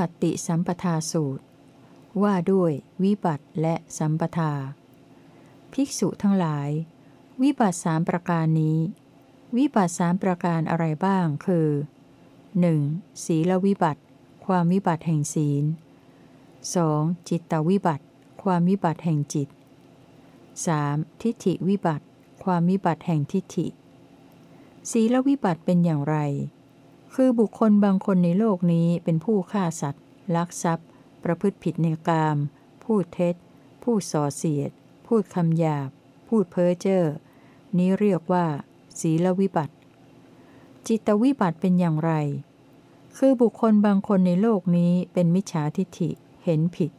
ปัตติสัมปทาสูตร ว่าด้วยวิบัติและสัมปทา ภิกษุทั้งหลาย วิบัติสามประการนี้ วิบัติสามประการอะไรบ้างคือ 1. ศีลวิบัติ ความวิบัติแห่งศีล 2. จิตตวิบัติ ความวิบัติแห่งจิต 3. ทิฏฐิวิบัติ ความวิบัติแห่งทิฏฐิ ศีลวิบัติเป็นอย่างไร คือบุคคลบางคนในโลกนี้เป็นผู้ฆ่าสัตว์ ลักทรัพย์ ประพฤติผิดในกาม พูดเท็จ พูดส่อเสียด พูดคำหยาบ พูดเพ้อเจ้อ นี้เรียกว่า ศีลวิบัติ จิตวิบัติเป็นอย่างไร คือบุคคลบางคนในโลกนี้เป็นมิจฉาทิฐิ เห็นผิด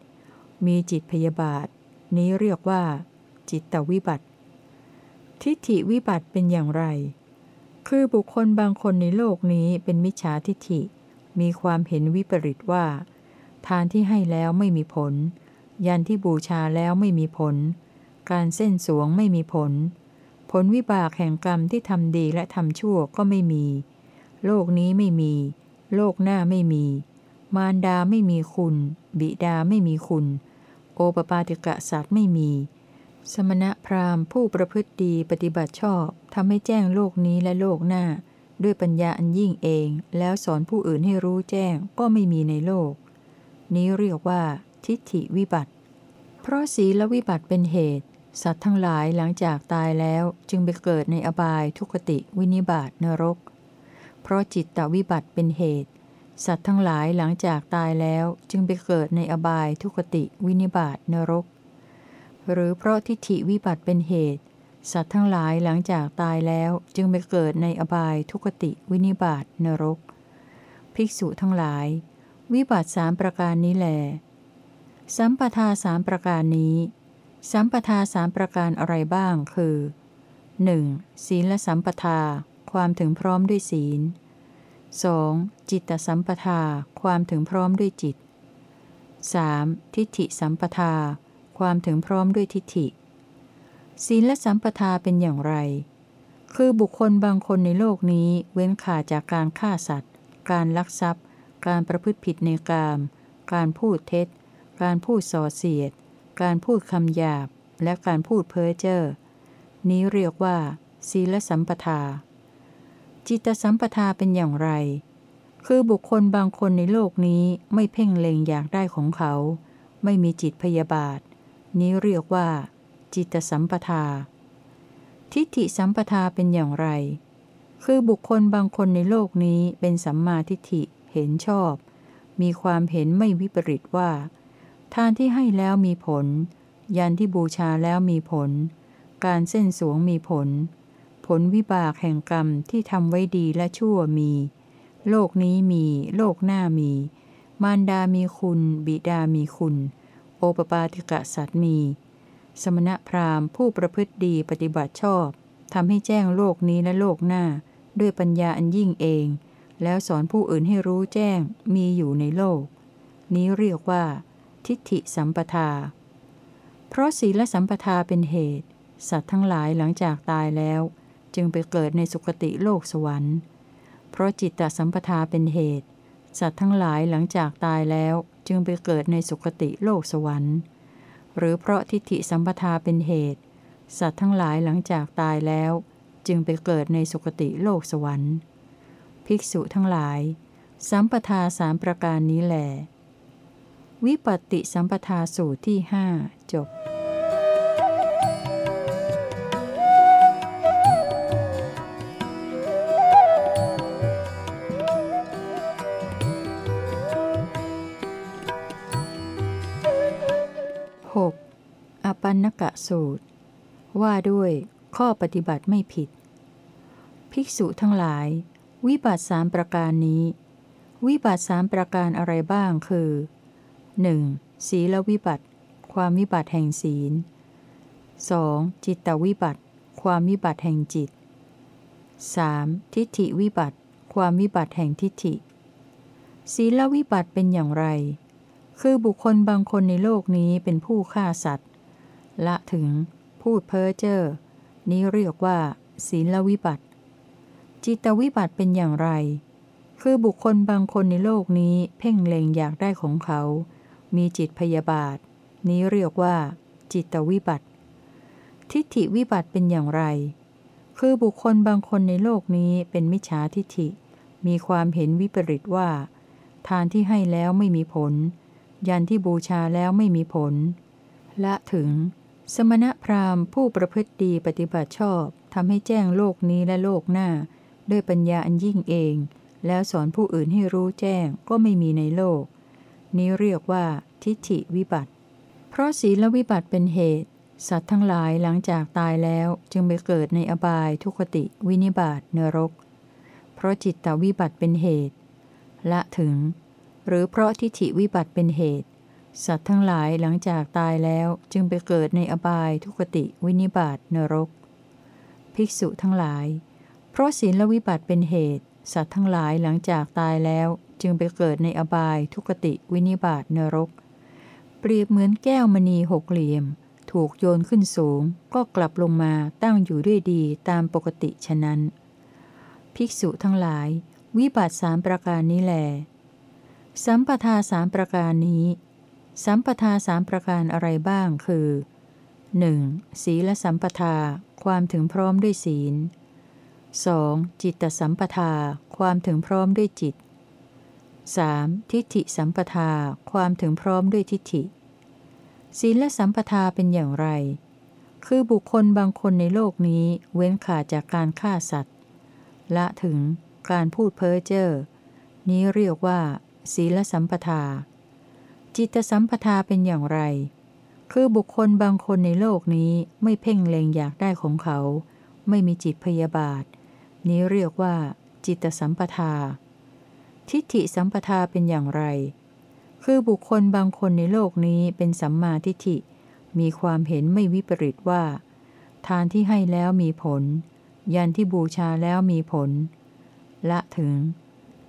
มีจิตพยาบาท นี้เรียกว่า จิตวิบัติ ทิฏฐิวิบัติเป็นอย่างไร คือบุคคลบางคนในโลกนี้เป็นมิจฉาทิฏฐิ มีความเห็นวิปริตว่า ทานที่ให้แล้วไม่มีผล ยันที่บูชาแล้วไม่มีผล การเส้นสวงไม่มีผล ผลวิบากแห่งกรรมที่ทำดีและทำชั่วก็ไม่มี โลกนี้ไม่มี โลกหน้าไม่มี มารดาไม่มีคุณ บิดาไม่มีคุณ โอปปาติกะสัตว์ไม่มี สมณพราหมณ์ผู้ประพฤติดีปฏิบัติชอบทำให้แจ้งโลกนี้และโลกหน้า ด้วยปัญญาอันยิ่งเอง แล้วสอนผู้อื่นให้รู้แจ้งก็ไม่มีในโลก นี้เรียกว่า ทิฏฐิวิบัติ เพราะศีลวิบัติเป็นเหตุ สัตว์ทั้งหลายหลังจากตายแล้วจึงไปเกิดในอบายทุกติวินิบาตนรก เพราะจิตตวิบัติเป็นเหตุ สัตว์ทั้งหลายหลังจากตายแล้วจึงไปเกิดในอบายทุกติวินิบาตนรก หรือเพราะทิฏฐิวิบัติเป็นเหตุ สัตว์ทั้งหลายหลังจากตายแล้วจึงไปเกิดในอบายทุกติวินิบาตนรก ภิกษุทั้งหลาย วิบัติสามประการนี้แหลสัมปทาสามประการนี้ สัมปทาสามประการอะไรบ้างคือ 1. ศีลสัมปทา ความถึงพร้อมด้วยศีล 2. จิตตสัมปทา ความถึงพร้อมด้วยจิต 3. ทิฏฐิสัมปทา ความถึงพร้อมด้วยทิฏฐิ ศีละสัมปทาเป็นอย่างไร คือบุคคลบางคนในโลกนี้เว้นขาดจากการฆ่าสัตว์ การลักทรัพย์ การประพฤติผิดในกาม การพูดเท็จ การพูดส่อเสียด การพูดคำหยาบ และการพูดเพ้อเจ้อ นี้เรียกว่า ศีลสัมปทา จิตสัมปทาเป็นอย่างไรคือบุคคลบางคนในโลกนี้ไม่เพ่งเล็งอยากได้ของเขา ไม่มีจิตพยาบาท นี้เรียกว่า จิตสัมปทา ทิฏฐิสัมปทาเป็นอย่างไร คือบุคคลบางคนในโลกนี้เป็นสัมมาทิฏฐิเห็นชอบ มีความเห็นไม่วิปริตว่า ทานที่ให้แล้วมีผล ยันที่บูชาแล้วมีผล การเส้นสวงมีผล ผลวิบากแห่งกรรมที่ทำไว้ดีและชั่วมี โลกนี้มี โลกหน้ามี มารดามีคุณ บิดามีคุณ โอปปาติกะสัตมี สมณพราหมณ์ผู้ประพฤติดีปฏิบัติชอบทำให้แจ้งโลกนี้และโลกหน้า ด้วยปัญญาอันยิ่งเอง แล้วสอนผู้อื่นให้รู้แจ้งมีอยู่ในโลก นี้เรียกว่า ทิฏฐิสัมปทา เพราะศีลสัมปทาเป็นเหตุ สัตว์ทั้งหลายหลังจากตายแล้ว จึงไปเกิดในสุคติโลกสวรรค์ เพราะจิตตสัมปทาเป็นเหตุ สัตว์ทั้งหลายหลังจากตายแล้ว จึงไปเกิดในสุคติโลกสวรรค์ หรือเพราะทิฏฐิสัมปทาเป็นเหตุ สัตว์ทั้งหลายหลังจากตายแล้ว จึงไปเกิดในสุคติโลกสวรรค์ ภิกษุทั้งหลาย สัมปทาสามประการนี้แหลวิปัตติสัมปทาสูตรที่หจบ นกะสูตร ว่าด้วยข้อปฏิบัติไม่ผิด ภิกษุทั้งหลาย วิบัติสามประการนี้ วิบัติสามประการอะไรบ้างคือ 1. ศีลวิบัติ ความวิบัติแห่งศีล 2. จิตตวิบัติ ความวิบัติแห่งจิต 3. ทิฏฐิวิบัติ ความวิบัติแห่งทิฏฐิ ศีลวิบัติเป็นอย่างไร คือบุคคลบางคนในโลกนี้เป็นผู้ฆ่าสัตว์ ละถึง พูดเพ้อเจ้อนี้เรียกว่า ศีลวิบัติ จิตวิบัติเป็นอย่างไรคคือบุคคลบางคนในโลกนี้เพ่งเล็งอยากได้ของเขา มีจิตพยาบาท นี้เรียกว่า จิตวิบัติ ทิฏฐิวิบัติเป็นอย่างไร คือบุคคลบางคนในโลกนี้เป็นมิจฉาทิฏฐิ มีความเห็นวิปริตว่า ทานที่ให้แล้วไม่มีผล ยันที่บูชาแล้วไม่มีผล ละถึง สมณพราหมณ์ผู้ประพฤติดีปฏิบัติชอบทำให้แจ้งโลกนี้และโลกหน้า ด้วยปัญญาอันยิ่งเอง แล้วสอนผู้อื่นให้รู้แจ้งก็ไม่มีในโลก นี้เรียกว่า ทิฏฐิวิบัติ เพราะศีลวิบัติเป็นเหตุ สัตว์ทั้งหลายหลังจากตายแล้วจึงไปเกิดในอบายทุคติ วินิบาตเนรก เพราะจิตตวิบัติเป็นเหตุ ละถึง หรือเพราะทิฏฐิวิบัติเป็นเหตุ สัตว์ทั้งหลายหลังจากตายแล้วจึงไปเกิดในอบายทุคติวินิบาตนรก ภิกษุทั้งหลาย เพราะศีลวิบัติเป็นเหตุ สัตว์ทั้งหลายหลังจากตายแล้วจึงไปเกิดในอบายทุคติวินิบาตนรก เปรียบเหมือนแก้วมณีหกเหลี่ยม ถูกโยนขึ้นสูง ก็กลับลงมาตั้งอยู่ด้วยดีตามปกติฉะนั้น ภิกษุทั้งหลาย วิบัติสามประการนี้แหลสัมปทาสามประการนี้ สัมปทาสามประการอะไรบ้างคือ 1. ศีลสัมปทา ความถึงพร้อมด้วยศีล 2. จิตตสัมปทา ความถึงพร้อมด้วยจิต 3. ทิฏฐิสัมปทา ความถึงพร้อมด้วยทิฏฐิ ศีลสัมปทาเป็นอย่างไร คือบุคคลบางคนในโลกนี้เว้นขาดจากการฆ่าสัตว์ ละถึงการพูดเพ้อเจ้อนี้เรียกว่า ศีลสัมปทา จิตสัมปทาเป็นอย่างไร คือบุคคลบางคนในโลกนี้ไม่เพ่งเล็งอยากได้ของเขา ไม่มีจิตพยาบาท นี้เรียกว่า จิตสัมปทา ทิฏฐิสัมปทาเป็นอย่างไร คือบุคคลบางคนในโลกนี้เป็นสัมมาทิฏฐิ มีความเห็นไม่วิปริตว่า ทานที่ให้แล้วมีผล ยันที่บูชาแล้วมีผล ละถึง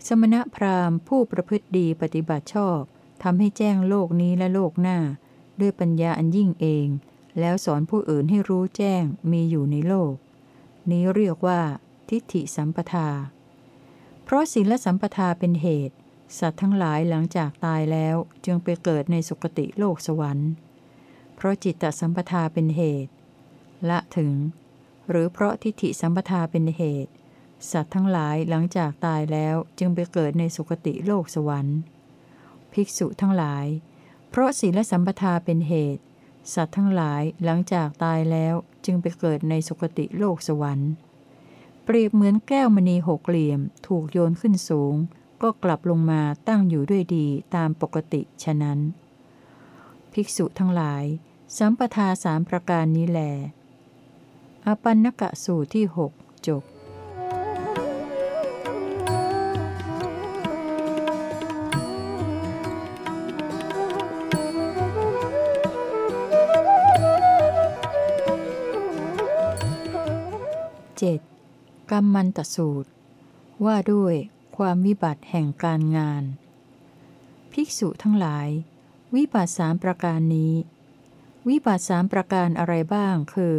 สมณพราหมณ์ผู้ประพฤติดีปฏิบัติชอบ ทำให้แจ้งโลกนี้และโลกหน้า ด้วยปัญญาอันยิ่งเอง แล้วสอนผู้อื่นให้รู้แจ้งมีอยู่ในโลก นี้เรียกว่า ทิฏฐิสัมปทา เพราะศีลสัมปทาเป็นเหตุ สัตว์ทั้งหลายหลังจากตายแล้วจึงไปเกิดในสุคติโลกสวรรค์ เพราะจิตตสัมปทาเป็นเหตุ ละถึง หรือเพราะทิฏฐิสัมปทาเป็นเหตุ สัตว์ทั้งหลายหลังจากตายแล้วจึงไปเกิดในสุคติโลกสวรรค์ ภิกษุทั้งหลาย เพราะศีลสัมปทาเป็นเหตุ สัตว์ทั้งหลายหลังจากตายแล้วจึงไปเกิดในสุคติโลกสวรรค์ เปรียบเหมือนแก้วมณีหกเหลี่ยม ถูกโยนขึ้นสูง ก็กลับลงมาตั้งอยู่ด้วยดีตามปกติฉะนั้น ภิกษุทั้งหลาย สัมปทาสามประการนี้แลอปันนกะสูตรที่หกจบ กรรมมันตสูตร ว่าด้วยความวิบัติแห่งการงาน ภิกษุทั้งหลาย วิบัติสามประการนี้ วิบัติสามประการอะไรบ้างคือ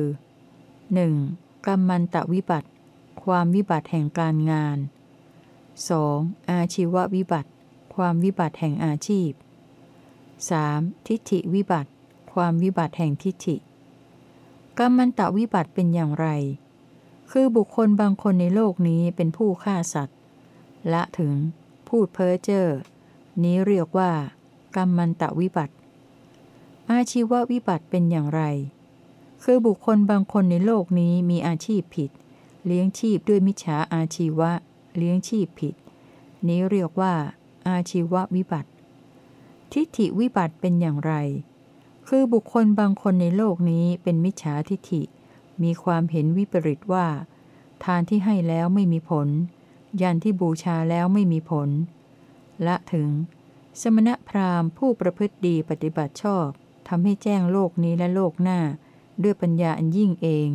1. กรรมมันตวิบัติ ความวิบัติแห่งการงาน 2. อาชีววิบัติ ความวิบัติแห่งอาชีพ 3. ทิฏฐิวิบัติ ความวิบัติแห่งทิฏฐิกรรมันตวิบัติเป็นอย่างไร คือบุคคลบางคนในโลกนี้เป็นผู้ฆ่าสัตว์ ละถึง พูดเพ้อเจ้อ นี้เรียกว่า กรรมันตะวิบัติ อาชีววิบัติเป็นอย่างไร คือบุคคลบางคนในโลกนี้มีอาชีพผิด เลี้ยงชีพด้วยมิจฉาอาชีวะ เลี้ยงชีพผิด นี้เรียกว่า อาชีววิบัติ ทิฏฐิวิบัติเป็นอย่างไร คือบุคคลบางคนในโลกนี้เป็นมิจฉาทิฏฐิ มีความเห็นวิปริตว่า ทานที่ให้แล้วไม่มีผล ยันที่บูชาแล้วไม่มีผล ละถึง สมณพราหมณ์ผู้ประพฤติดีปฏิบัติชอบทำให้แจ้งโลกนี้และโลกหน้า ด้วยปัญญาอันยิ่งเอง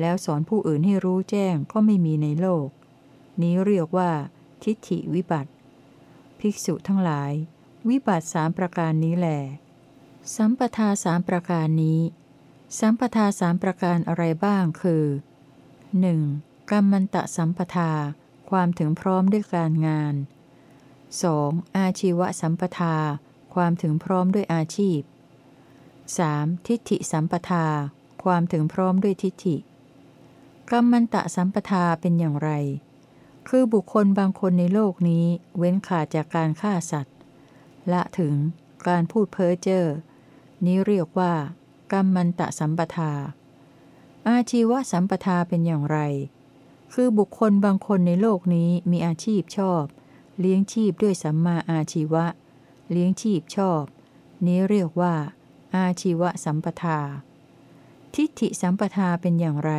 แล้วสอนผู้อื่นให้รู้แจ้งก็ไม่มีในโลก นี้เรียกว่า ทิฏฐิวิบัติ ภิกษุทั้งหลาย วิบัติสามประการนี้แหลสัมปทาสามประการนี้ สัมปทาสามประการอะไรบ้างคือ 1. กรรมมันตะสัมปทา ความถึงพร้อมด้วยการงาน 2. อาชีวสัมปทา ความถึงพร้อมด้วยอาชีพ 3. ทิฏฐิสัมปทา ความถึงพร้อมด้วยทิฏฐิกรรมันตะสัมปทาเป็นอย่างไร คือบุคคลบางคนในโลกนี้เว้นขาดจากการฆ่าสัตว์ ละถึงการพูดเพ้อเจ้อนี้เรียกว่า กรรมันตะสัมปทา อาชีวสัมปทาเป็นอย่างไร คือบุคคลบางคนในโลกนี้มีอาชีพชอบ เลี้ยงชีพด้วยสัมมาอาชีวะ เลี้ยงชีพชอบ นี้เรียกว่า อาชีวสัมปทา ทิฏฐิสัมปทาเป็นอย่างไร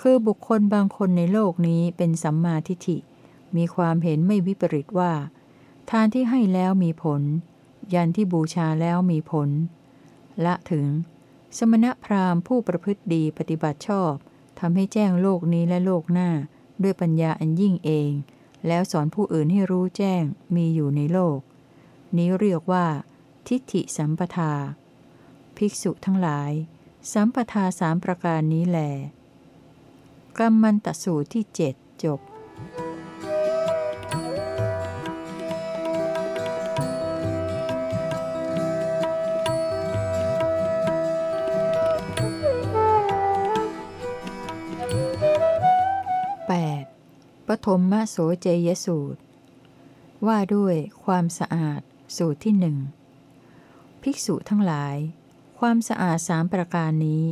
คือบุคคลบางคนในโลกนี้เป็นสัมมาทิฏฐิ มีความเห็นไม่วิปริตว่า ทานที่ให้แล้วมีผล ยันที่บูชาแล้วมีผล ละถึง สมณพราหมณ์ผู้ประพฤติดีปฏิบัติชอบทำให้แจ้งโลกนี้และโลกหน้า ด้วยปัญญาอันยิ่งเอง แล้วสอนผู้อื่นให้รู้แจ้งมีอยู่ในโลก นี้เรียกว่า ทิฏฐิสัมปทา ภิกษุทั้งหลาย สัมปทาสามประการนี้แหลกรรมมันตสูตรที่เจ็ดจบ ปฐมมโสเจยสูตร ว่าด้วยความสะอาดสูตรที่หนึ่งภิกษุทั้งหลาย ความสะอาดสามประการนี้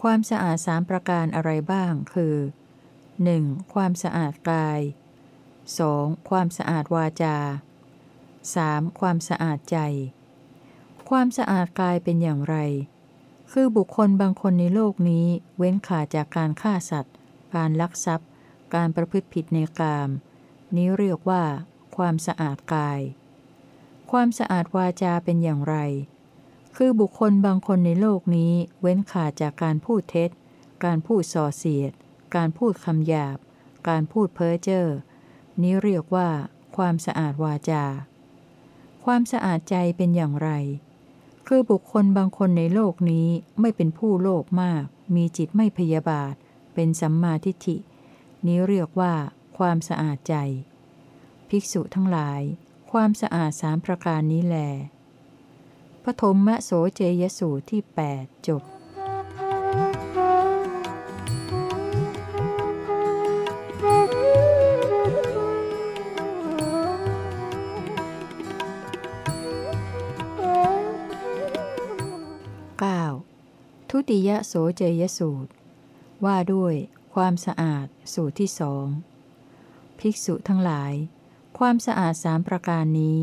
ความสะอาดสามประการอะไรบ้างคือ 1. ความสะอาดกาย 2. ความสะอาดวาจา 3. ความสะอาดใจ ความสะอาดกายเป็นอย่างไร คือบุคคลบางคนในโลกนี้เว้นขาดจากการฆ่าสัตว์ การลักทรัพย์ การประพฤติผิดในกาม นี้เรียกว่า ความสะอาดกาย ความสะอาดวาจาเป็นอย่างไร คือบุคคลบางคนในโลกนี้เว้นขาดจากการพูดเท็จ การพูดส่อเสียด การพูดคำหยาบ การพูดเพ้อเจ้อ นี้เรียกว่า ความสะอาดวาจา ความสะอาดใจเป็นอย่างไร คือบุคคลบางคนในโลกนี้ไม่เป็นผู้โลภมาก มีจิตไม่พยาบาท เป็นสัมมาทิฏฐิ นี้เรียกว่า ความสะอาดใจ ภิกษุทั้งหลาย ความสะอาดสามประการนี้แลปฐมมะโสเจยสูตรที่ 8 จบทุติยโสเจยสูตร ว่าด้วย ความสะอาด สูตรที่สอง ภิกษุทั้งหลาย ความสะอาดสามประการนี้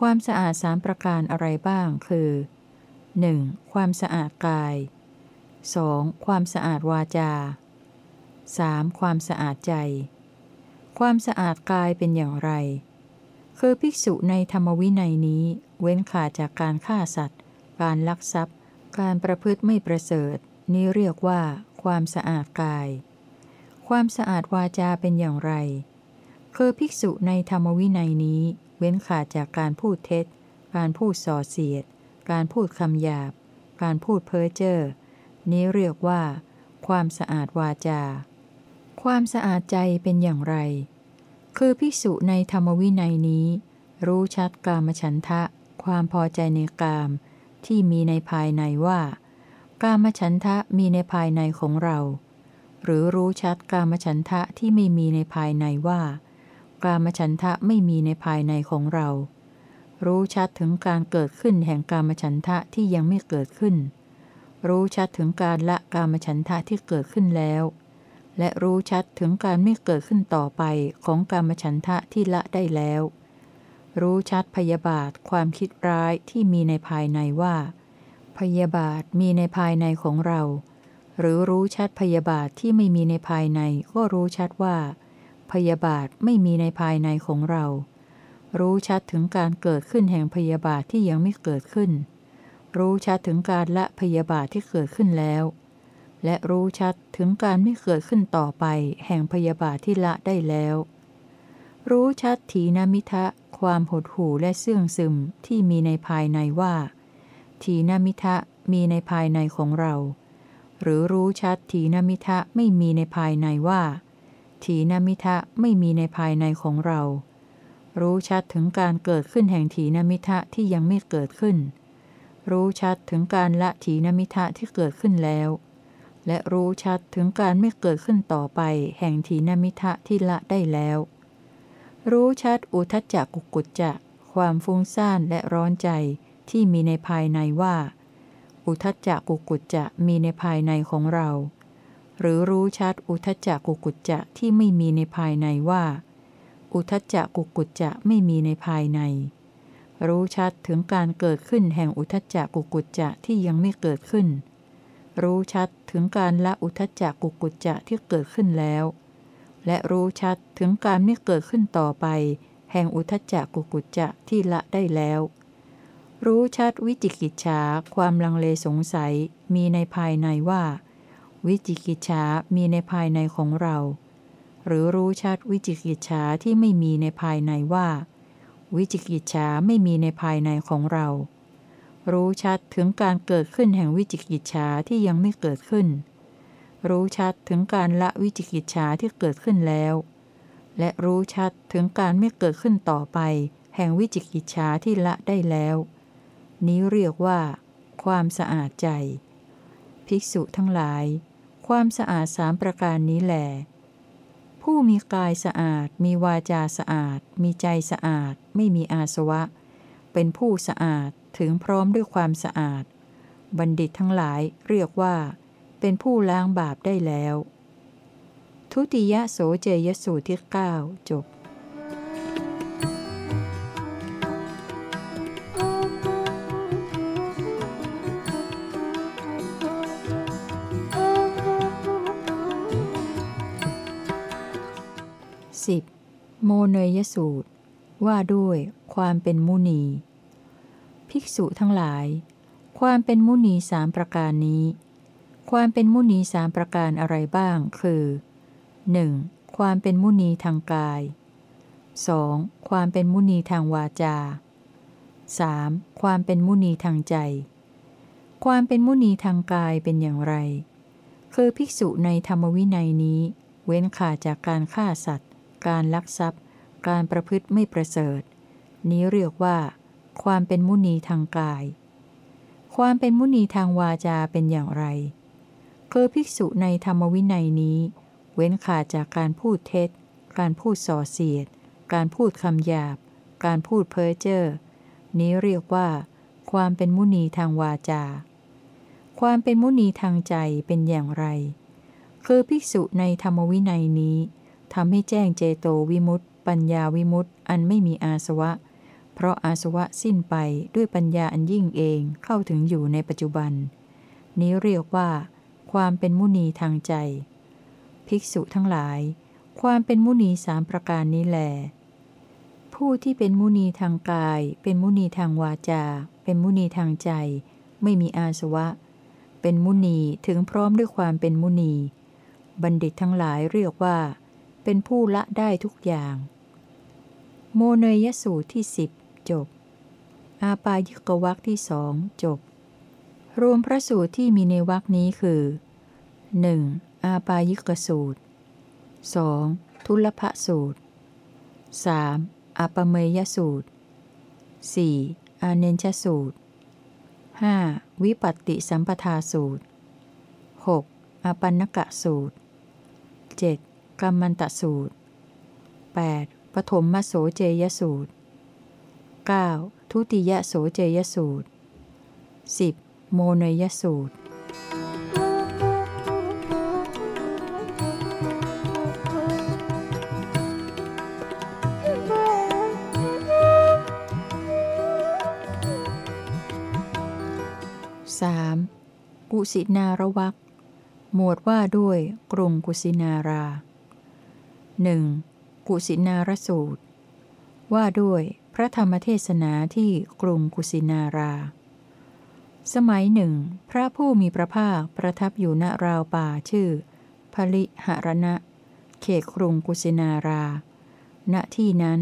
ความสะอาดสามประการอะไรบ้างคือ 1. ความสะอาดกาย 2. ความสะอาดวาจา 3. ความสะอาดใจ ความสะอาดกายเป็นอย่างไร คือภิกษุในธรรมวินัยนี้ เว้นขาดจากการฆ่าสัตว์ การลักทรัพย์ การประพฤติไม่ประเสริฐ นี้เรียกว่า ความสะอาดกาย ความสะอาดวาจาเป็นอย่างไร คือภิกษุในธรรมวินัยนี้ เว้นขาดจากการพูดเท็จ การพูดส่อเสียด การพูดคำหยาบ การพูดเพ้อเจ้อ นี้เรียกว่า ความสะอาดวาจา ความสะอาดใจเป็นอย่างไร คือภิกษุในธรรมวินัยนี้ รู้ชัดกามฉันทะ ความพอใจในกาม ที่มีในภายในว่า กามฉันทะมีในภายในของเรา หรือรู้ชัดกามฉันทะที่ไม่มีในภายในว่า กามฉันทะไม่มีในภายในของเรา รู้ชัดถึงการเกิดขึ้นแห่งกามฉันทะที่ยังไม่เกิดขึ้น รู้ชัดถึงการละกามฉันทะที่เกิดขึ้นแล้ว และรู้ชัดถึงการไม่เกิดขึ้นต่อไปของกามฉันทะที่ละได้แล้ว รู้ชัดพยาบาทความคิดร้ายที่มีในภายในว่า พยาบาทมีในภายในของเรา หรือรู้ชัดพยาบาทที่ไม่มีในภายในก็รู้ชัดว่า พยาบาทไม่มีในภายในของเรา รู้ชัดถึงการเกิดขึ้นแห่งพยาบาทที่ยังไม่เกิดขึ้น รู้ชัดถึงการละพยาบาทที่เกิดขึ้นแล้ว และรู้ชัดถึงการไม่เกิดขึ้นต่อไป แห่งพยาบาทที่ละได้แล้ว รู้ชัดถีนมิทะความหดหู่และเสื่องซึมที่มีในภายในว่า ถีนมิทะมีในภายในของเรา หรือรู้ชัดถีนมิทะไม่มีในภายในว่าถีนมิทะไม่มีในภายในของเรา รู้ชัดถึงการเกิดขึ้นแห่งถีนมิทะที่ยังไม่เกิดขึ้น รู้ชัดถึงการละถีนมิทะที่เกิดขึ้นแล้ว และรู้ชัดถึงการไม่เกิดขึ้นต่อไป แห่งถีนมิทะที่ละได้แล้ว รู้ชัดอุทจจกุกุจจะความฟุ้งซ่านและร้อนใจ ที่มีในภายในว่า อุทจจกุกุจจะมีในภายในของเรา หรือรู้ชัดอุทจจกุกุจจะที่ไม่มีในภายในว่า อุทจจกุกุจจะไม่มีในภายใน รู้ชัดถึงการเกิดขึ้นแห่งอุทจจกุกุจจะที่ยังไม่เกิดขึ้น รู้ชัดถึงการละอุทจจกุกุจจะที่เกิดขึ้นแล้ว และรู้ชัดถึงการไม่เกิดขึ้นต่อไป แห่งอุทจจกุกุจจะที่ละได้แล้ว รู้ชัดวิจิกิจฉาความลังเลสงสัยมีในภายในว่า วิจิกิจฉามีในภายในของเรา หรือรู้ชัดวิจิกิจฉาที่ไม่มีในภายในว่า วิจิกิจฉาไม่มีในภายในของเรา รู้ชัดถึงการเกิดขึ้นแห่งวิจิกิจฉาที่ยังไม่เกิดขึ้น รู้ชัดถึงการละวิจิกิจฉาที่เกิดขึ้นแล้ว และรู้ชัดถึงการไม่เกิดขึ้นต่อไป แห่งวิจิกิจฉาที่ละได้แล้ว นี้เรียกว่า ความสะอาดใจ ภิกษุทั้งหลาย ความสะอาดสามประการนี้แหลผู้มีกายสะอาด มีวาจาสะอาด มีใจสะอาด ไม่มีอาสวะ เป็นผู้สะอาดถึงพร้อมด้วยความสะอาด บัณฑิตทั้งหลายเรียกว่า เป็นผู้ล้างบาปได้แล้ว ทุติยโสเจยสูตรที่ 9 จบ สิบโมเนยสูตร ว่าด้วยความเป็นมุนี ภิกษุทั้งหลาย ความเป็นมุนีสามประการนี้ ความเป็นมุนีสามประการอะไรบ้าง คือ 1. ความเป็นมุนีทางกาย 2. ความเป็นมุนีทางวาจา 3. ความเป็นมุนีทางใจ ความเป็นมุนีทางกายเป็นอย่างไร คือภิกษุในธรรมวินัยนี้ เว้นขาดจากการฆ่าสัตว การลักทรัพย์ การประพฤติไม่ประเสริฐ นี้เรียกว่า ความเป็นมุนีทางกาย ความเป็นมุนีทางวาจาเป็นอย่างไร คือภิกษุในธรรมวินัยนี้ เว้นขาดจากการพูดเท็จ การพูดส่อเสียด การพูดคำหยาบ การพูดเพ้อเจ้อ นี้เรียกว่า ความเป็นมุนีทางวาจา ความเป็นมุนีทางใจเป็นอย่างไร คือภิกษุในธรรมวินัยนี้ ทำให้แจ้งเจโตวิมุตต์ปัญญาวิมุตต์อันไม่มีอาสวะ เพราะอาสวะสิ้นไปด้วยปัญญาอันยิ่งเองเข้าถึงอยู่ในปัจจุบัน นี้เรียกว่า ความเป็นมุนีทางใจ ภิกษุทั้งหลาย ความเป็นมุนีสามประการนี้แหลผู้ที่เป็นมุนีทางกาย เป็นมุนีทางวาจา เป็นมุนีทางใจ ไม่มีอาสวะ เป็นมุนีถึงพร้อมด้วยความเป็นมุนี บัณฑิตทั้งหลายเรียกว่า เป็นผู้ละได้ทุกอย่าง โมเนยสูตรที่สิบจบ อาปายิกวักที่สองจบ รวมพระสูตรที่มีในวักนี้คือ 1. อาปายิกสูตร 2. ทุลพะสูตร 3. อาปเมยสูตร 4. อาเนนชสูตร 5. วิปัตติสัมปทาสูตร 6. อาปันนกะสูตร 7. กัมมันตสูตร 8. ปฐมมโสเจยสูตร 9. ทุติยโสเจยสูตร 10. โมเนยสูตรสกุสินารวักหมวดว่าด้วยกรุงกุสินารา หนึ่งกุสินารสูตร ว่าด้วยพระธรรมเทศนาที่กรุงกุสินารา สมัยหนึ่ง พระผู้มีพระภาคประทับอยู่ณราวป่าชื่อพลิหรณะ เขตกรุงกุสินารา ณที่นั้น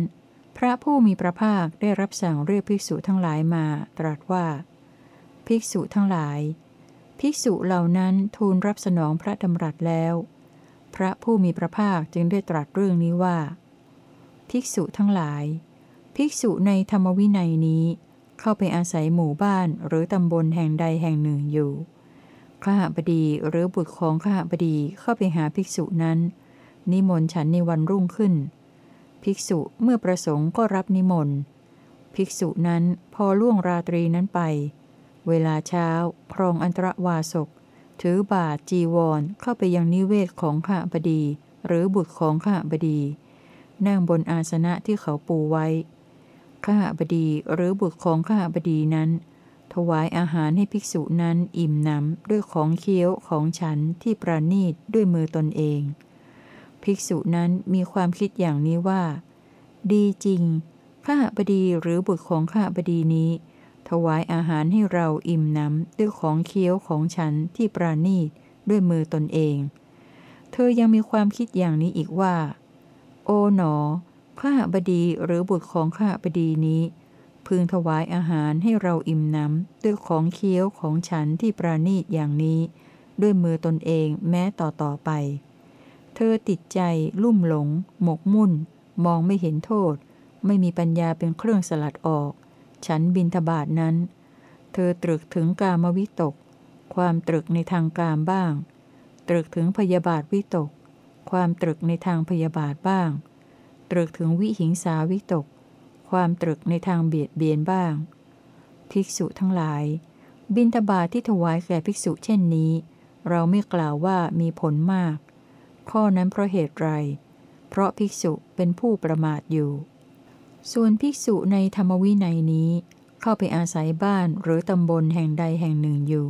พระผู้มีพระภาคได้รับสั่งเรียกภิกษุทั้งหลายมาตรัสว่า ภิกษุทั้งหลาย ภิกษุเหล่านั้นทูลรับสนองพระดำรัสแล้ว พระผู้มีพระภาคจึงได้ตรัสเรื่องนี้ว่า ภิกษุทั้งหลาย ภิกษุในธรรมวินัยนี้ เข้าไปอาศัยหมู่บ้านหรือตำบลแห่งใดแห่งหนึ่งอยู่ขหบดีหรือบุตรของขหบดีเข้าไปหาภิกษุนั้น นิมนต์ฉันในวันรุ่งขึ้น ภิกษุเมื่อประสงค์ก็รับนิมนต์ ภิกษุนั้นพอล่วงราตรีนั้นไป เวลาเช้าครองอันตรวาสก ถือบาทจีวรเข้าไปยังนิเวศของขหบดี หรือบุตรของขหบดี นั่งบนอาสนะที่เขาปูไว้ขหบดีหรือบุตรของขหบดีนั้น ถวายอาหารให้ภิกษุนั้นอิ่มหนำด้วยของเคี้ยวของฉันที่ประนีตด้วยมือตนเอง ภิกษุนั้นมีความคิดอย่างนี้ว่า ดีจริงขหบดีหรือบุตรของขหบดีนี้ ถวายอาหารให้เราอิ่มหนำด้วยของเคี้ยวของฉันที่ประนีตด้วยมือตนเอง เธอยังมีความคิดอย่างนี้อีกว่า โอ๋หนอ ข้าบดีหรือบุตรของข้าบดีนี้ พึงถวายอาหารให้เราอิ่มหนำด้วยของเคี้ยวของฉันที่ประณีตอย่างนี้ ด้วยมือตนเองแม้ต่อต่อไป เธอติดใจ ลุ่มหลง หมกมุ่น มองไม่เห็นโทษ ไม่มีปัญญาเป็นเครื่องสลัดออก ฉันบินทบาทนั้น เธอตรึกถึงกามวิตก ความตรึกในทางกามบ้าง ตรึกถึงพยาบาทวิตก ความตรึกในทางพยาบาทบ้าง ตรึกถึงวิหิงสาวิตก ความตรึกในทางเบียดเบียนบ้าง ภิกษุทั้งหลาย บินทบาทที่ถวายแก่ภิกษุเช่นนี้ เราไม่กล่าวว่ามีผลมาก ข้อนั้นเพราะเหตุไร เพราะภิกษุเป็นผู้ประมาทอยู่ ส่วนภิกษุในธรรมวินัยนี้ เข้าไปอาศัยบ้านหรือตำบลแห่งใดแห่งหนึ่งอยู่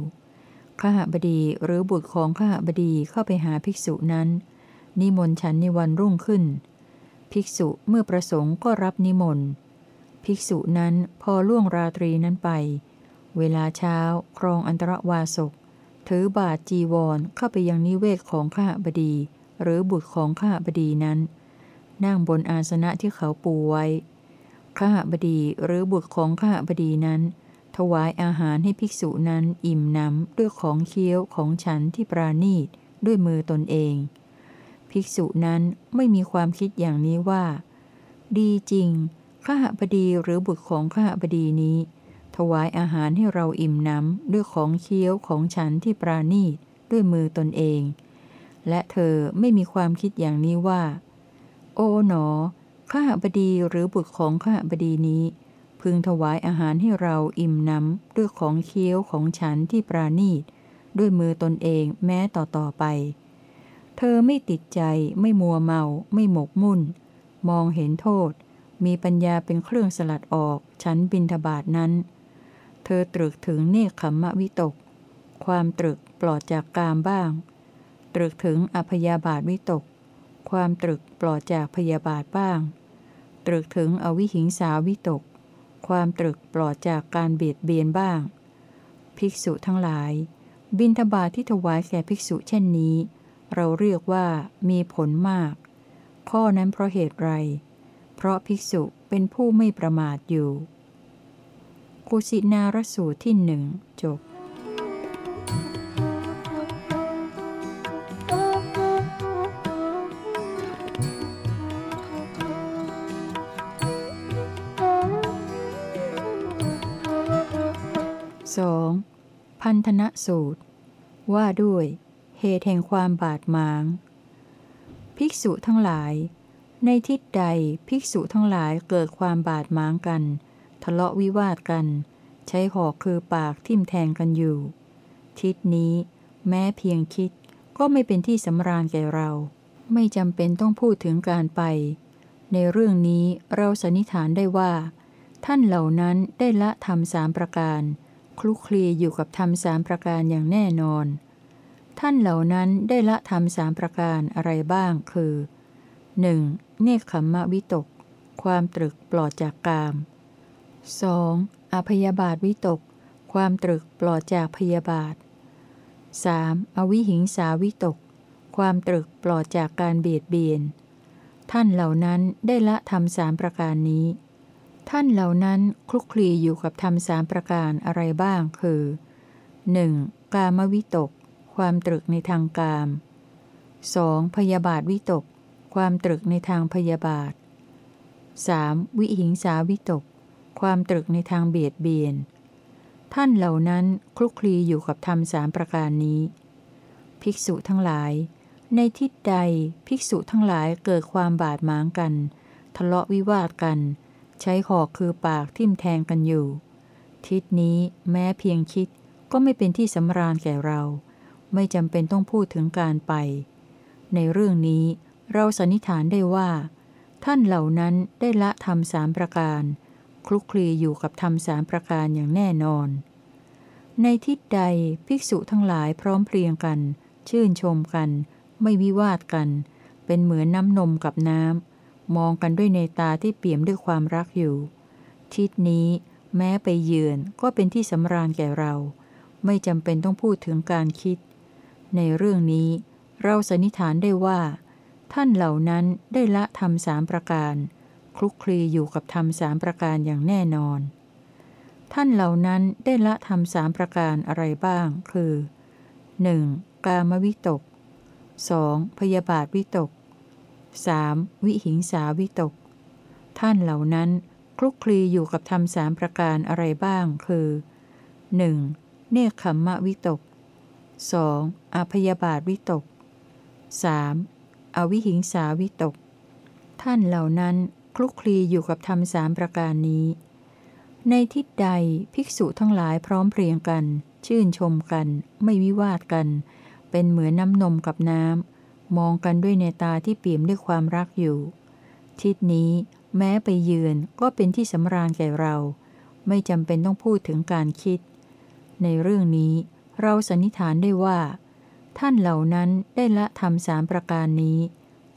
ขหบดีหรือบุตรของขหบดีเข้าไปหาภิกษุนั้น นิมนต์ฉันในวันรุ่งขึ้น ภิกษุเมื่อประสงค์ก็รับนิมนต์ ภิกษุนั้นพอล่วงราตรีนั้นไป เวลาเช้าครองอันตรวาสก ถือบาทจีวรเข้าไปยังนิเวศของข้าบดี หรือบุตรของข้าบดีนั้น นั่งบนอาสนะที่เขาปูไว้ ข้าบดีหรือบุตรของข้าบดีนั้น ถวายอาหารให้ภิกษุนั้นอิ่มหนำด้วยของเคี้ยวของฉันที่ปราณีตด้วยมือตนเอง ภิกษุนั้นไม่มีความคิดอย่างนี้ว่า ดีจริง ข้าบดีหรือบุตรของข้าบดีนี้ ถวายอาหารให้เราอิ่มน้ำด้วยของเคี้ยวของฉันที่ปราณีตด้วยมือตนเอง และเธอไม่มีความคิดอย่างนี้ว่า โอ๋หนอ ข้าบดีหรือบุตรของข้าบดีนี้ พึงถวายอาหารให้เราอิ่มน้ำด้วยของเคี้ยวของฉันที่ปราณีต ด้วยมือตนเองแม้ต่อต่อไป เธอไม่ติดใจไม่มัวเมา ไม่หมกมุ่น มองเห็นโทษ มีปัญญาเป็นเครื่องสลัดออกฉันบินทบาทนั้น เธอตรึกถึงเนคขมมะวิตก ความตรึกปลอดจากกามบ้าง ตรึกถึงอพยาบาทวิตก ความตรึกปลอดจากพยาบาทบ้าง ตรึกถึงอวิหิงสาวิตก ความตรึกปลอดจากการเบียดเบียนบ้าง ภิกษุทั้งหลาย บินทบาทที่ถวายแก่ภิกษุเช่นนี้ เราเรียกว่ามีผลมาก ข้อนั้นเพราะเหตุไร เพราะภิกษุเป็นผู้ไม่ประมาทอยู่ กุสินารสูตรที่หนึ่งจบ สองพันธนะสูตร ว่าด้วย เหตุแห่งความบาดหมาง ภิกษุทั้งหลาย ในทิศใดภิกษุทั้งหลายเกิดความบาดหมางกัน ทะเลาะวิวาทกัน ใช้หอกคือปากทิ่มแทงกันอยู่ ทิศนี้แม้เพียงคิดก็ไม่เป็นที่สำราญแก่เรา ไม่จำเป็นต้องพูดถึงการไป ในเรื่องนี้เราสันนิษฐานได้ว่า ท่านเหล่านั้นได้ละธรรมสามประการ คลุกคลีอยู่กับธรรมสามประการอย่างแน่นอน ท่านเหล่านั้นได้ละธรรมสามประการอะไรบ้างคือ 1. เนคขมมะวิตก ความตรึกปลอดจากกาม 2. อภยาบาทวิตก ความตรึกปลอดจากพยาบาท 3. อวิหิงสาวิตก ความตรึกปลอดจากการเบียดเบียน ท่านเหล่านั้นได้ละธรรมสามประการนี้ ท่านเหล่านั้นคลุกคลีอยู่กับธรรมสามประการอะไรบ้างคือ 1. กามวิตก ความตรึกในทางกาม 2. พยาบาทวิตก ความตรึกในทางพยาบาท 3. วิหิงสาวิตก ความตรึกในทางเบียดเบียน ท่านเหล่านั้นคลุกคลีอยู่กับธรรมสามประการนี้ ภิกษุทั้งหลาย ในทิศใดภิกษุทั้งหลายเกิดความบาดหมางกัน ทะเลาะวิวาทกัน ใช้หอกคือปากทิ่มแทงกันอยู่ ทิศนี้แม้เพียงคิดก็ไม่เป็นที่สำราญแก่เรา ไม่จำเป็นต้องพูดถึงการไป ในเรื่องนี้เราสันนิษฐานได้ว่า ท่านเหล่านั้นได้ละธรรมสามประการ คลุกคลีอยู่กับธรรมสามประการอย่างแน่นอน ในทิศใดภิกษุทั้งหลายพร้อมเพรียงกัน ชื่นชมกัน ไม่วิวาทกัน เป็นเหมือนน้ำนมกับน้ำ มองกันด้วยในตาที่เปี่ยมด้วยความรักอยู่ ทิศนี้แม้ไปเยือนก็เป็นที่สำราญแก่เรา ไม่จำเป็นต้องพูดถึงการคิด ในเรื่องนี้ เราสันนิษฐานได้ว่า ท่านเหล่านั้นได้ละธรรมสามประการ คลุกคลีอยู่กับธรรมสามประการอย่างแน่นอน ท่านเหล่านั้นได้ละธรรมสามประการอะไรบ้าง คือ 1. กามวิตก 2. พยาบาทวิตก 3. วิหิงสาวิตก ท่านเหล่านั้นคลุกคลีอยู่กับธรรมสามประการอะไรบ้าง คือ 1. เนคขมมะวิตก 2. อภยาบาทวิตก 3. อวิหิงสาวิตก ท่านเหล่านั้นคลุกคลีอยู่กับธรรมสามประการนี้ ในทิศใดภิกษุทั้งหลายพร้อมเพรียงกัน ชื่นชมกัน ไม่วิวาทกัน เป็นเหมือนน้ำนมกับน้ำ มองกันด้วยในตาที่เปี่ยมด้วยความรักอยู่ ทิศนี้แม้ไปเยือนก็เป็นที่สำราญแก่เรา ไม่จำเป็นต้องพูดถึงการคิด ในเรื่องนี้เราสันนิษฐานได้ว่า ท่านเหล่านั้นได้ละธรรมสามประการนี้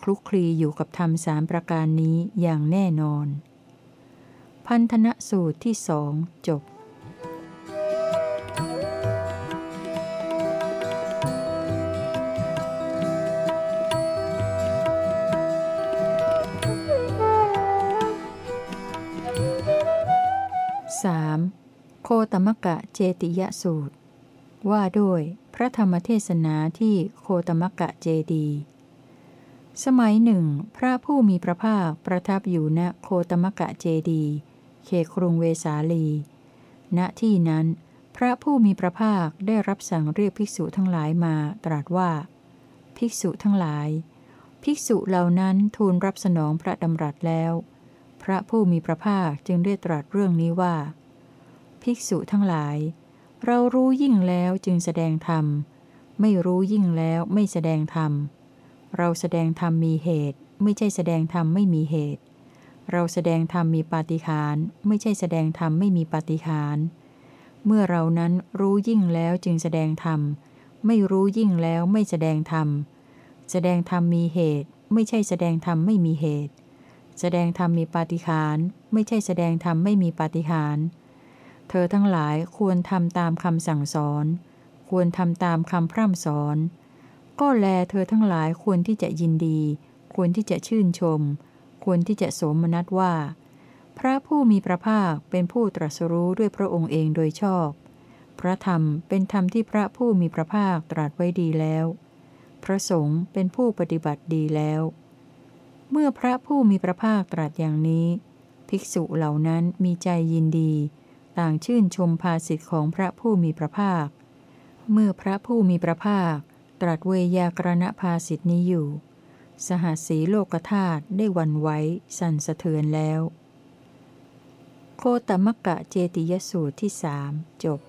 คลุกคลีอยู่กับธรรมสามประการนี้อย่างแน่นอน พันธนะสูตรที่สองจบ 3. โคตมกะเจติยสูตร ว่าด้วยพระธรรมเทศนาที่โคตมกะเจดี สมัยหนึ่ง พระผู้มีพระภาคประทับอยู่ณโคตมกะเจดี เขครุงเวสาลี ณที่นั้น พระผู้มีพระภาคได้รับสั่งเรียกภิกษุทั้งหลายมาตรัสว่า ภิกษุทั้งหลาย ภิกษุเหล่านั้นทูลรับสนองพระดำรัสแล้ว พระผู้มีพระภาคจึงได้ตรัสเรื่องนี้ว่า ภิกษุทั้งหลาย เรารู้ยิ่งแล้วจึงแสดงธรรม ไม่รู้ยิ่งแล้วไม่แสดงธรรม เราแสดงธรรมมีเหตุ ไม่ใช่แสดงธรรมไม่มีเหตุ เราแสดงธรรมมีปาฏิคาริย์ไม่ใช่แสดงธรรมไม่มีปาฏิคาริย์เมื่อเรานั้นรู้ยิ่งแล้วจึงแสดงธรรม ไม่รู้ยิ่งแล้วไม่แสดงธรรม แสดงธรรมมีเหตุ ไม่ใช่แสดงธรรมไม่มีเหตุ แสดงธรรมมีปาฏิคาริย์ไม่ใช่แสดงธรรมไม่มีปาฏิคาริย์ เธอทั้งหลายควรทำตามคำสั่งสอน ควรทำตามคำพร่ำสอน ก็แลเธอทั้งหลายควรที่จะยินดี ควรที่จะชื่นชม ควรที่จะสมนัสว่า พระผู้มีพระภาคเป็นผู้ตรัสรู้ด้วยพระองค์เองโดยชอบ พระธรรมเป็นธรรมที่พระผู้มีพระภาคตรัสไว้ดีแล้ว พระสงฆ์เป็นผู้ปฏิบัติดีแล้ว เมื่อพระผู้มีพระภาคตรัสอย่างนี้ ภิกษุเหล่านั้นมีใจยินดี ต่างชื่นชมภาสิทธิของพระผู้มีพระภาค เมื่อพระผู้มีพระภาค ตรัสเวยากรณภาสิทธินี้อยู่ สหัสสีโลกธาตุได้วันไว้ สั่นสะเทือนแล้ว โคตมกะเจติยสูตรที่สามจบ